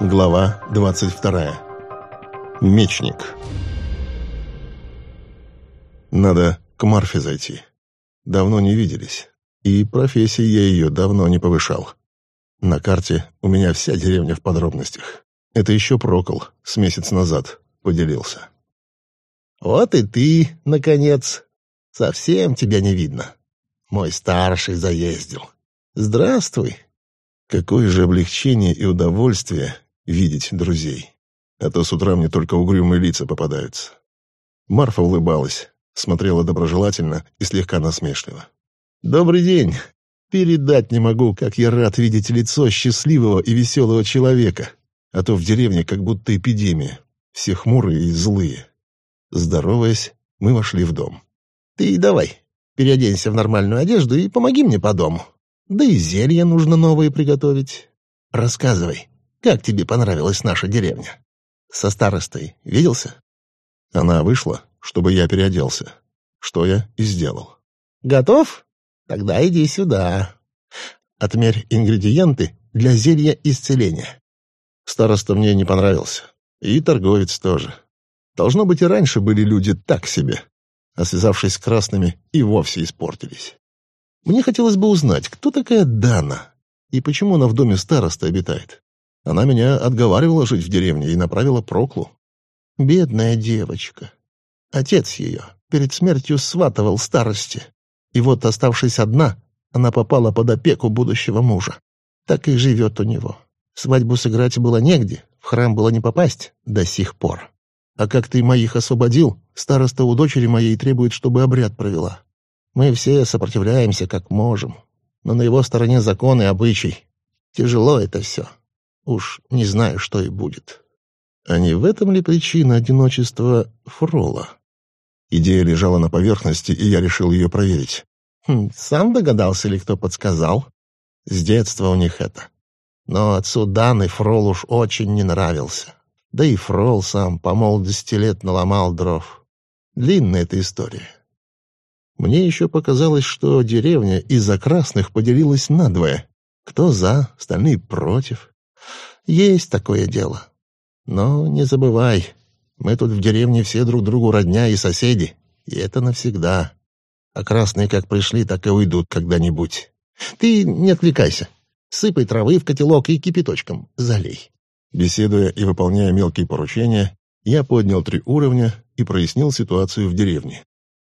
Глава 22. Мечник. Надо к Марфе зайти. Давно не виделись. И профессии я ее давно не повышал. На карте у меня вся деревня в подробностях. Это еще Прокол с месяц назад поделился. «Вот и ты, наконец. Совсем тебя не видно. Мой старший заездил. Здравствуй». Какое же облегчение и удовольствие видеть друзей. А то с утра мне только угрюмые лица попадаются. Марфа улыбалась, смотрела доброжелательно и слегка насмешливо. «Добрый день. Передать не могу, как я рад видеть лицо счастливого и веселого человека. А то в деревне как будто эпидемия. Все хмурые и злые». Здороваясь, мы вошли в дом. «Ты давай, переоденься в нормальную одежду и помоги мне по дому. Да и зелья нужно новые приготовить. Рассказывай, как тебе понравилась наша деревня? Со старостой виделся?» Она вышла, чтобы я переоделся, что я и сделал. «Готов? Тогда иди сюда. Отмерь ингредиенты для зелья исцеления». Староста мне не понравился. И торговец тоже. Должно быть, и раньше были люди так себе, а связавшись с красными, и вовсе испортились. Мне хотелось бы узнать, кто такая Дана и почему она в доме староста обитает. Она меня отговаривала жить в деревне и направила Проклу. Бедная девочка. Отец ее перед смертью сватывал старости. И вот, оставшись одна, она попала под опеку будущего мужа. Так и живет у него. Свадьбу сыграть было негде, в храм было не попасть до сих пор. А как ты моих освободил, староста у дочери моей требует, чтобы обряд провела. Мы все сопротивляемся, как можем. Но на его стороне закон и обычай. Тяжело это все. Уж не знаю, что и будет. А не в этом ли причина одиночества Фрола? Идея лежала на поверхности, и я решил ее проверить. Хм, сам догадался ли, кто подсказал? С детства у них это. Но отцу Даны Фрол уж очень не нравился. Да и Фрол сам по молодости лет наломал дров. Длинная эта история. Мне еще показалось, что деревня из-за красных поделилась надвое. Кто за, остальные против. Есть такое дело. Но не забывай, мы тут в деревне все друг другу родня и соседи, и это навсегда. А красные как пришли, так и уйдут когда-нибудь. Ты не отвлекайся. Сыпай травы в котелок и кипяточком залей. Беседуя и выполняя мелкие поручения, я поднял три уровня и прояснил ситуацию в деревне.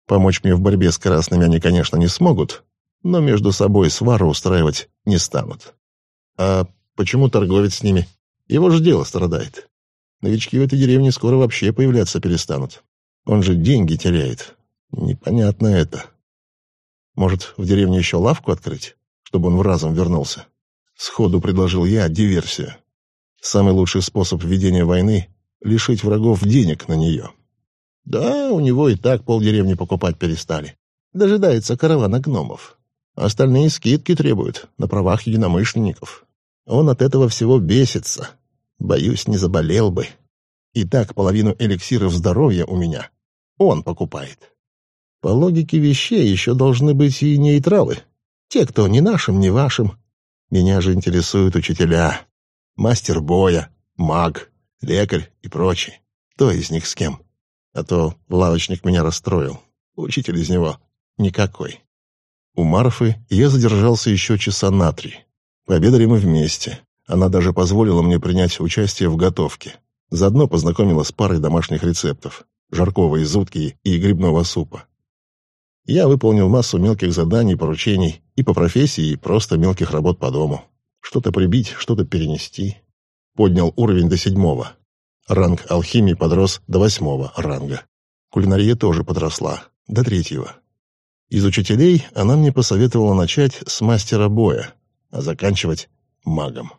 Помочь мне в борьбе с красными они, конечно, не смогут, но между собой свару устраивать не станут. А почему торговец с ними? Его же дело страдает. Новички в этой деревне скоро вообще появляться перестанут. Он же деньги теряет. Непонятно это. Может, в деревне еще лавку открыть, чтобы он в разум вернулся? Сходу предложил я диверсию. Самый лучший способ ведения войны — лишить врагов денег на нее. Да, у него и так полдеревни покупать перестали. Дожидается каравана гномов. Остальные скидки требуют на правах единомышленников. Он от этого всего бесится. Боюсь, не заболел бы. И так половину эликсиров здоровья у меня он покупает. По логике вещей еще должны быть и нейтралы. Те, кто ни нашим, ни вашим. Меня же интересуют учителя мастер боя, маг, лекарь и прочие. Кто из них с кем? А то лавочник меня расстроил. Учитель из него никакой. У Марфы я задержался еще часа на три. Пообедали мы вместе. Она даже позволила мне принять участие в готовке. Заодно познакомила с парой домашних рецептов – жаркого из утки и грибного супа. Я выполнил массу мелких заданий, поручений и по профессии, и просто мелких работ по дому. Что-то прибить, что-то перенести. Поднял уровень до седьмого. Ранг алхимии подрос до восьмого ранга. Кулинария тоже подросла, до третьего. Из учителей она мне посоветовала начать с мастера боя, а заканчивать магом.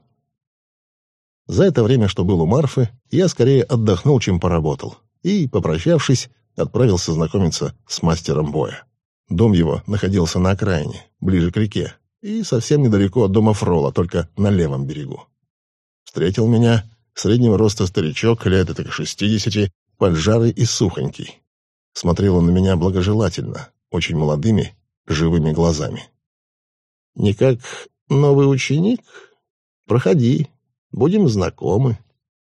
За это время, что был у Марфы, я скорее отдохнул, чем поработал, и, попрощавшись, отправился знакомиться с мастером боя. Дом его находился на окраине, ближе к реке, и совсем недалеко от дома Фрола, только на левом берегу. Встретил меня среднего роста старичок, лет этих шестидесяти, поджарый и сухонький. Смотрел он на меня благожелательно, очень молодыми, живыми глазами. «Не как новый ученик? Проходи. Будем знакомы.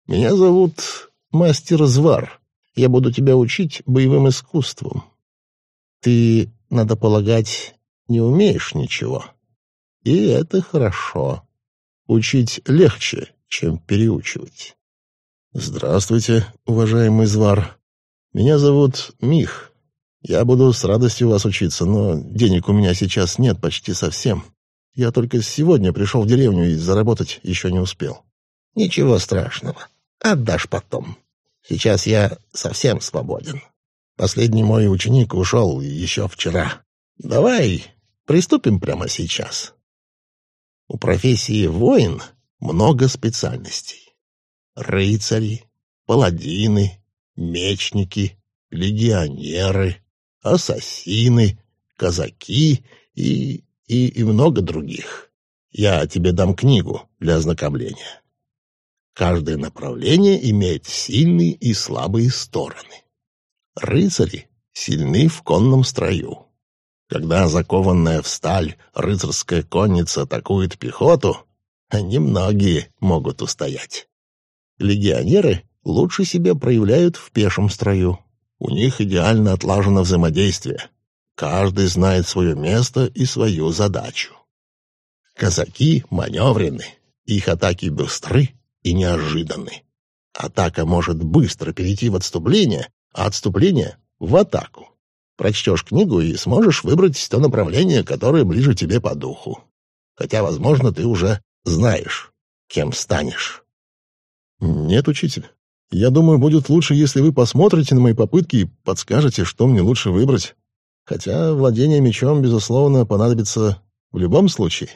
Меня зовут Мастер Звар. Я буду тебя учить боевым искусствам. Ты, надо полагать, не умеешь ничего. И это хорошо. Учить легче, чем переучивать. Здравствуйте, уважаемый Звар. Меня зовут Мих. Я буду с радостью вас учиться, но денег у меня сейчас нет почти совсем. Я только сегодня пришел в деревню и заработать еще не успел. Ничего страшного. Отдашь потом. Сейчас я совсем свободен. Последний мой ученик ушел еще вчера. Давай приступим прямо сейчас. У профессии воин много специальностей. Рыцари, паладины, мечники, легионеры, ассасины, казаки и, и, и много других. Я тебе дам книгу для ознакомления. Каждое направление имеет сильные и слабые стороны. Рыцари сильны в конном строю. Когда закованная в сталь рыцарская конница атакует пехоту, немногие могут устоять. Легионеры лучше себя проявляют в пешем строю. У них идеально отлажено взаимодействие. Каждый знает свое место и свою задачу. Казаки маневрены, их атаки быстры и неожиданны. Атака может быстро перейти в отступление, а отступление — в атаку. Прочтешь книгу и сможешь выбрать то направление, которое ближе тебе по духу. Хотя, возможно, ты уже знаешь, кем станешь. Нет, учитель. Я думаю, будет лучше, если вы посмотрите на мои попытки и подскажете, что мне лучше выбрать. Хотя владение мечом, безусловно, понадобится в любом случае.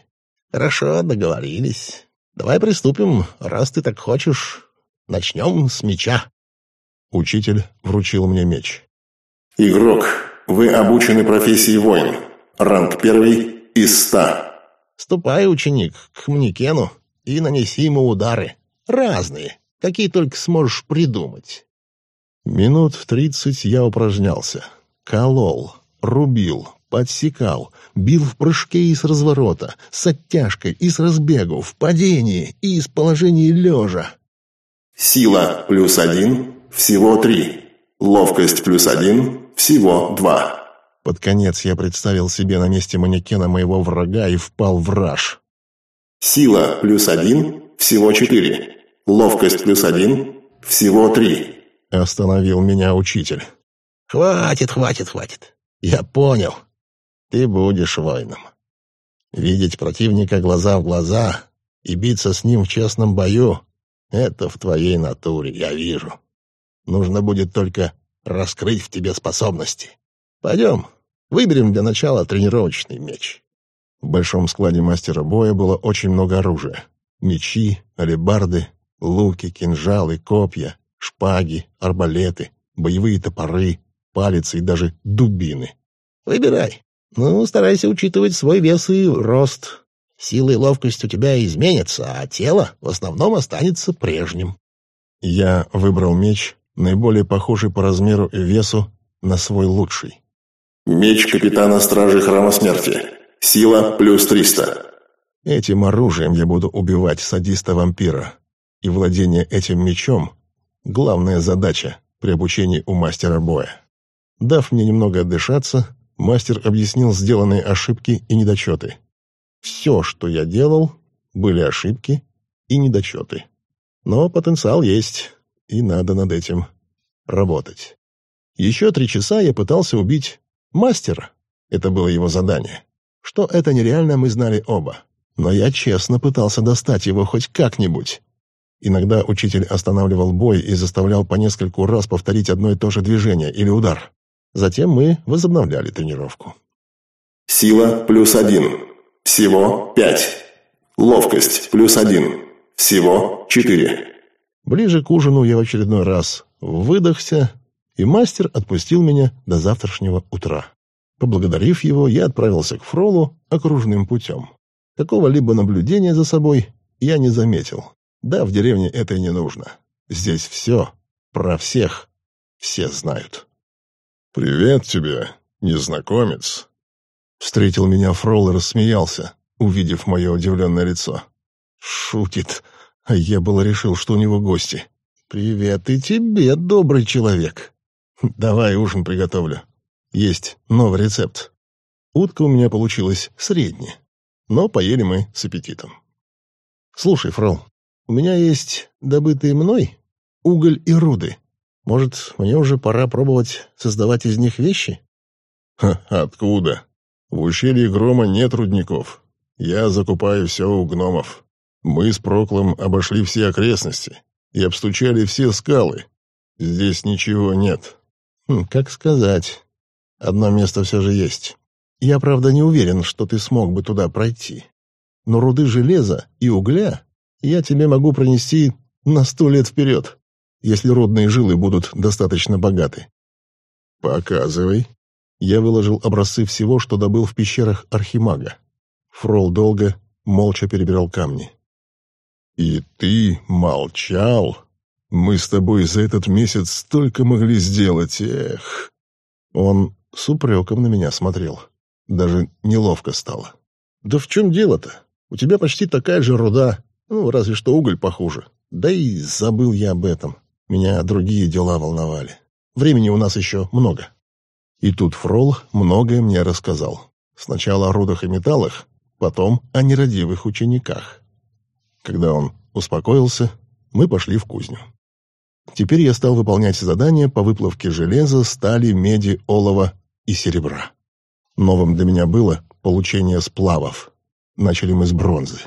Хорошо, договорились. Давай приступим, раз ты так хочешь. Начнем с меча. Учитель вручил мне меч. Игрок, вы обучены профессии воин. Ранг первый из ста. Ступай, ученик, к манекену и нанеси ему удары. Разные, какие только сможешь придумать. Минут тридцать я упражнялся. Колол, рубил, подсекал, бил в прыжке и с разворота, с оттяжкой и с разбегу, в падении и из положения лежа. Сила плюс один, всего три. Ловкость плюс один, всего два. Под конец я представил себе на месте манекена моего врага и впал в раж. Сила плюс один, всего четыре. Ловкость плюс один, всего три. Остановил меня учитель. Хватит, хватит, хватит. Я понял. Ты будешь воином. Видеть противника глаза в глаза и биться с ним в честном бою — это в твоей натуре, я вижу. Нужно будет только раскрыть в тебе способности. Пойдем, выберем для начала тренировочный меч. В большом складе мастера боя было очень много оружия. Мечи, алебарды, луки, кинжалы, копья, шпаги, арбалеты, боевые топоры, палицы и даже дубины. Выбирай. Ну, старайся учитывать свой вес и рост. Сила и ловкость у тебя изменятся, а тело в основном останется прежним. Я выбрал меч, наиболее похожий по размеру и весу на свой лучший. Меч капитана Стражи Храма Смерти. Сила плюс триста. Этим оружием я буду убивать садиста-вампира. И владение этим мечом — главная задача при обучении у мастера боя. Дав мне немного отдышаться, мастер объяснил сделанные ошибки и недочеты. Все, что я делал, были ошибки и недочеты. Но потенциал есть, и надо над этим работать. Еще три часа я пытался убить мастера. Это было его задание. Что это нереально, мы знали оба. Но я честно пытался достать его хоть как-нибудь. Иногда учитель останавливал бой и заставлял по нескольку раз повторить одно и то же движение или удар. Затем мы возобновляли тренировку. Сила плюс один. Всего пять. Ловкость плюс один. Всего четыре. Ближе к ужину я в очередной раз выдохся, и мастер отпустил меня до завтрашнего утра. Поблагодарив его, я отправился к Фролу окружным путем. Какого-либо наблюдения за собой я не заметил. Да, в деревне это и не нужно. Здесь все про всех все знают. «Привет тебе, незнакомец!» Встретил меня Фрол и рассмеялся, увидев мое удивленное лицо. «Шутит. А я было решил, что у него гости. «Привет и тебе, добрый человек. Давай ужин приготовлю. Есть новый рецепт. Утка у меня получилась средняя, но поели мы с аппетитом. Слушай, Фрол, у меня есть добытые мной уголь и руды. Может, мне уже пора пробовать создавать из них вещи? Ха, откуда? В ущелье Грома нет рудников. Я закупаю все у гномов. Мы с Проклом обошли все окрестности и обстучали все скалы. Здесь ничего нет. Хм, как сказать. Одно место все же есть. Я, правда, не уверен, что ты смог бы туда пройти. Но руды железа и угля я тебе могу пронести на сто лет вперед, если рудные жилы будут достаточно богаты. Показывай. Я выложил образцы всего, что добыл в пещерах Архимага. Фрол долго, молча перебирал камни. «И ты молчал? Мы с тобой за этот месяц столько могли сделать, эх!» Он с упреком на меня смотрел. Даже неловко стало. «Да в чем дело-то? У тебя почти такая же руда, ну, разве что уголь похуже. Да и забыл я об этом. Меня другие дела волновали. Времени у нас еще много». И тут Фрол многое мне рассказал. Сначала о рудах и металлах, потом о нерадивых учениках. Когда он успокоился, мы пошли в кузню. Теперь я стал выполнять задания по выплавке железа, стали, меди, олова и серебра. Новым для меня было получение сплавов. Начали мы с бронзы.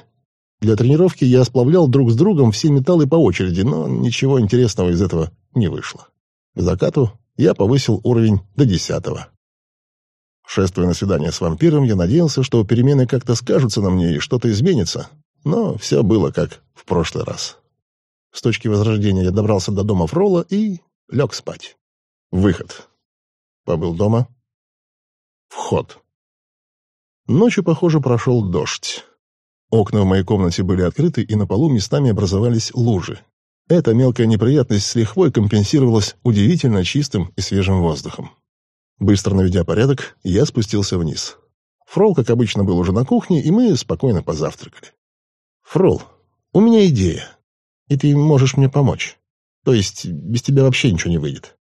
Для тренировки я сплавлял друг с другом все металлы по очереди, но ничего интересного из этого не вышло. К закату я повысил уровень до десятого. Шествуя на свидание с вампиром, я надеялся, что перемены как-то скажутся на мне и что-то изменится, но все было как в прошлый раз. С точки возрождения я добрался до дома Фрола и лег спать. Выход. Побыл дома. Вход. Ночью, похоже, прошел дождь. Окна в моей комнате были открыты, и на полу местами образовались лужи. Эта мелкая неприятность с лихвой компенсировалась удивительно чистым и свежим воздухом. Быстро наведя порядок, я спустился вниз. Фрол, как обычно, был уже на кухне, и мы спокойно позавтракали. «Фрол, у меня идея, и ты можешь мне помочь. То есть без тебя вообще ничего не выйдет.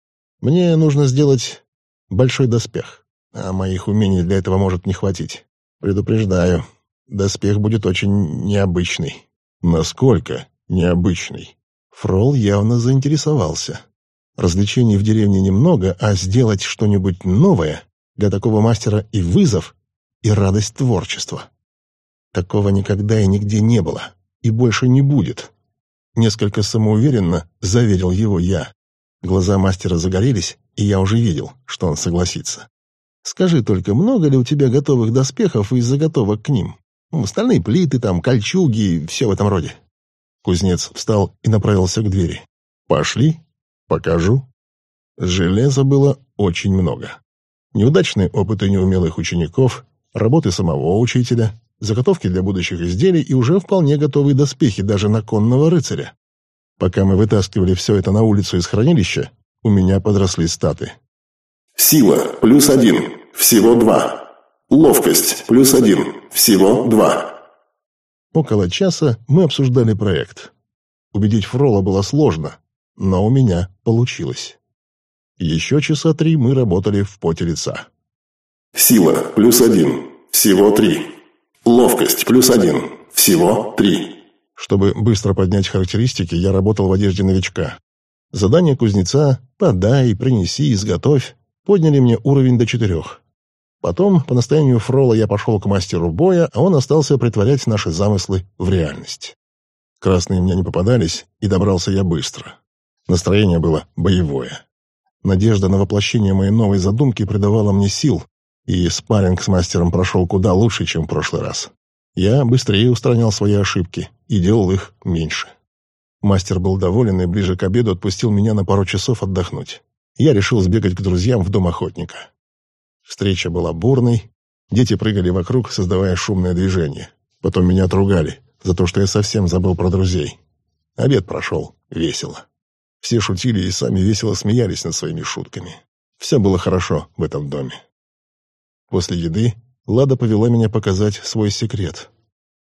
Мне нужно сделать большой доспех, а моих умений для этого может не хватить. Предупреждаю, Доспех будет очень необычный. Насколько необычный? Фрол явно заинтересовался. Развлечений в деревне немного, а сделать что-нибудь новое для такого мастера и вызов, и радость творчества. Такого никогда и нигде не было, и больше не будет. Несколько самоуверенно заверил его я. Глаза мастера загорелись, и я уже видел, что он согласится. «Скажи только, много ли у тебя готовых доспехов и заготовок к ним?» Ну, стальные плиты там, кольчуги, все в этом роде. Кузнец встал и направился к двери. «Пошли, покажу». Железа было очень много. Неудачные опыты неумелых учеников, работы самого учителя, заготовки для будущих изделий и уже вполне готовые доспехи даже на конного рыцаря. Пока мы вытаскивали все это на улицу из хранилища, у меня подросли статы. Сила – плюс один, всего два. Ловкость – плюс один, всего два. Около часа мы обсуждали проект. Убедить Фрола было сложно, но у меня получилось. Еще часа три мы работали в поте лица. Сила – плюс один, всего три. Ловкость – плюс один, всего три. Чтобы быстро поднять характеристики, я работал в одежде новичка. Задание кузнеца «подай, принеси, изготовь» подняли мне уровень до четырех. Потом, по настоянию Фрола, я пошел к мастеру боя, а он остался притворять наши замыслы в реальность. Красные мне не попадались, и добрался я быстро. Настроение было боевое. Надежда на воплощение моей новой задумки придавала мне сил, и спарринг с мастером прошел куда лучше, чем в прошлый раз. Я быстрее устранял свои ошибки и делал их меньше. Мастер был доволен и ближе к обеду отпустил меня на пару часов отдохнуть. Я решил сбегать к друзьям в дом охотника. Встреча была бурной, дети прыгали вокруг, создавая шумное движение. Потом меня отругали за то, что я совсем забыл про друзей. Обед прошел весело. Все шутили и сами весело смеялись над своими шутками. Все было хорошо в этом доме. После еды Лада повела меня показать свой секрет.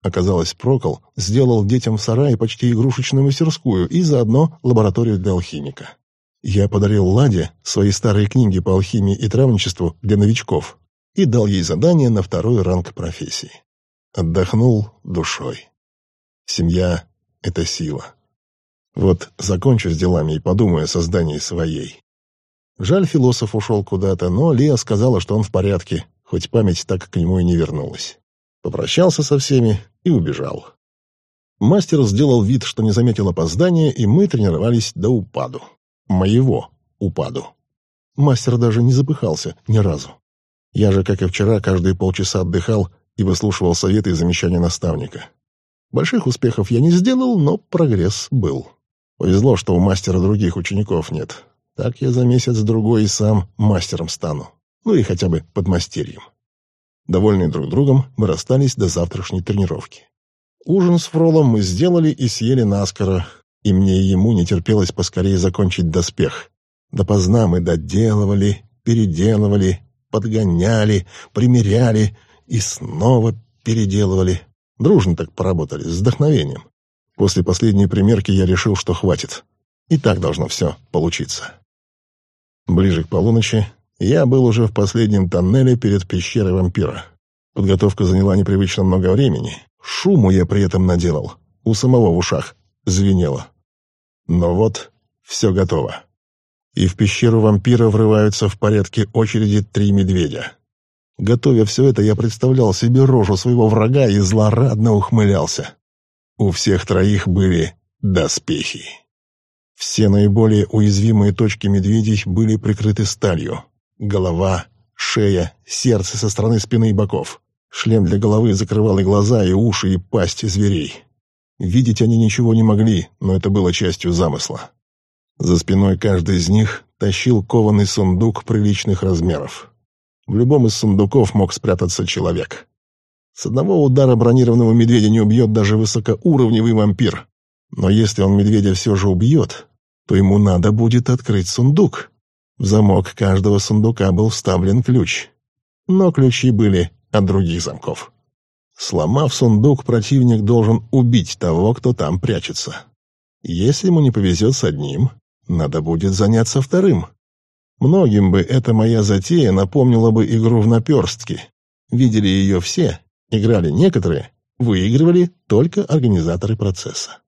Оказалось, Прокол сделал детям в сарае почти игрушечную мастерскую и заодно лабораторию для алхимика. Я подарил Ладе свои старые книги по алхимии и травничеству для новичков и дал ей задание на второй ранг профессии. Отдохнул душой. Семья — это сила. Вот закончу с делами и подумаю о создании своей. Жаль, философ ушел куда-то, но Лия сказала, что он в порядке, хоть память так к нему и не вернулась. Попрощался со всеми и убежал. Мастер сделал вид, что не заметил опоздания, и мы тренировались до упаду. Моего упаду. Мастер даже не запыхался ни разу. Я же, как и вчера, каждые полчаса отдыхал и выслушивал советы и замечания наставника. Больших успехов я не сделал, но прогресс был. Повезло, что у мастера других учеников нет. Так я за месяц-другой и сам мастером стану. Ну и хотя бы подмастерьем. Довольные друг другом, мы расстались до завтрашней тренировки. Ужин с Фролом мы сделали и съели наскоро, и мне и ему не терпелось поскорее закончить доспех. Допоздна мы доделывали, переделывали, подгоняли, примеряли и снова переделывали. Дружно так поработали, с вдохновением. После последней примерки я решил, что хватит. И так должно все получиться. Ближе к полуночи я был уже в последнем тоннеле перед пещерой вампира. Подготовка заняла непривычно много времени. Шуму я при этом наделал. У самого в ушах звенело. Но вот все готово. И в пещеру вампира врываются в порядке очереди три медведя. Готовя все это, я представлял себе рожу своего врага и злорадно ухмылялся. У всех троих были доспехи. Все наиболее уязвимые точки медведей были прикрыты сталью. Голова, шея, сердце со стороны спины и боков. Шлем для головы закрывал и глаза, и уши, и пасть зверей. Видеть они ничего не могли, но это было частью замысла. За спиной каждый из них тащил кованый сундук приличных размеров. В любом из сундуков мог спрятаться человек. С одного удара бронированного медведя не убьет даже высокоуровневый вампир. Но если он медведя все же убьет, то ему надо будет открыть сундук. В замок каждого сундука был вставлен ключ. Но ключи были от других замков. Сломав сундук, противник должен убить того, кто там прячется. Если ему не повезет с одним, надо будет заняться вторым. Многим бы эта моя затея напомнила бы игру в наперстки. Видели ее все, играли некоторые, выигрывали только организаторы процесса.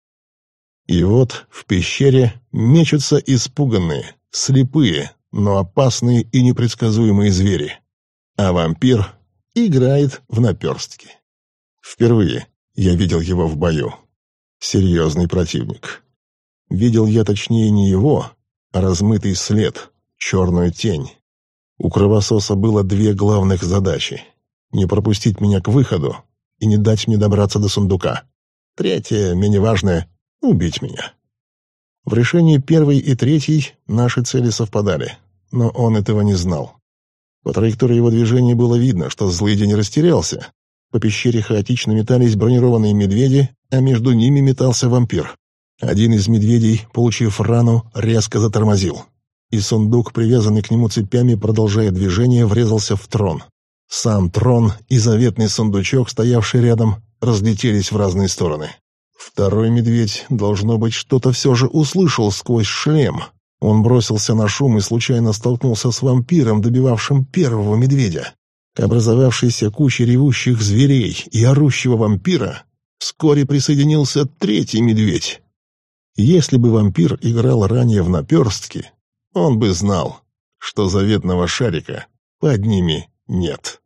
И вот в пещере мечутся испуганные, слепые, но опасные и непредсказуемые звери. А вампир играет в наперстки. Впервые я видел его в бою. Серьезный противник. Видел я точнее не его, а размытый след, черную тень. У кровососа было две главных задачи — не пропустить меня к выходу и не дать мне добраться до сундука. Третье, менее важное — убить меня. В решении первой и третьей наши цели совпадали, но он этого не знал. По траектории его движения было видно, что злый день растерялся. По пещере хаотично метались бронированные медведи, а между ними метался вампир. Один из медведей, получив рану, резко затормозил. И сундук, привязанный к нему цепями, продолжая движение, врезался в трон. Сам трон и заветный сундучок, стоявший рядом, разлетелись в разные стороны. Второй медведь, должно быть, что-то все же услышал сквозь шлем. Он бросился на шум и случайно столкнулся с вампиром, добивавшим первого медведя. К образовавшейся куче ревущих зверей и орущего вампира вскоре присоединился третий медведь. Если бы вампир играл ранее в наперстки, он бы знал, что заветного шарика под ними нет.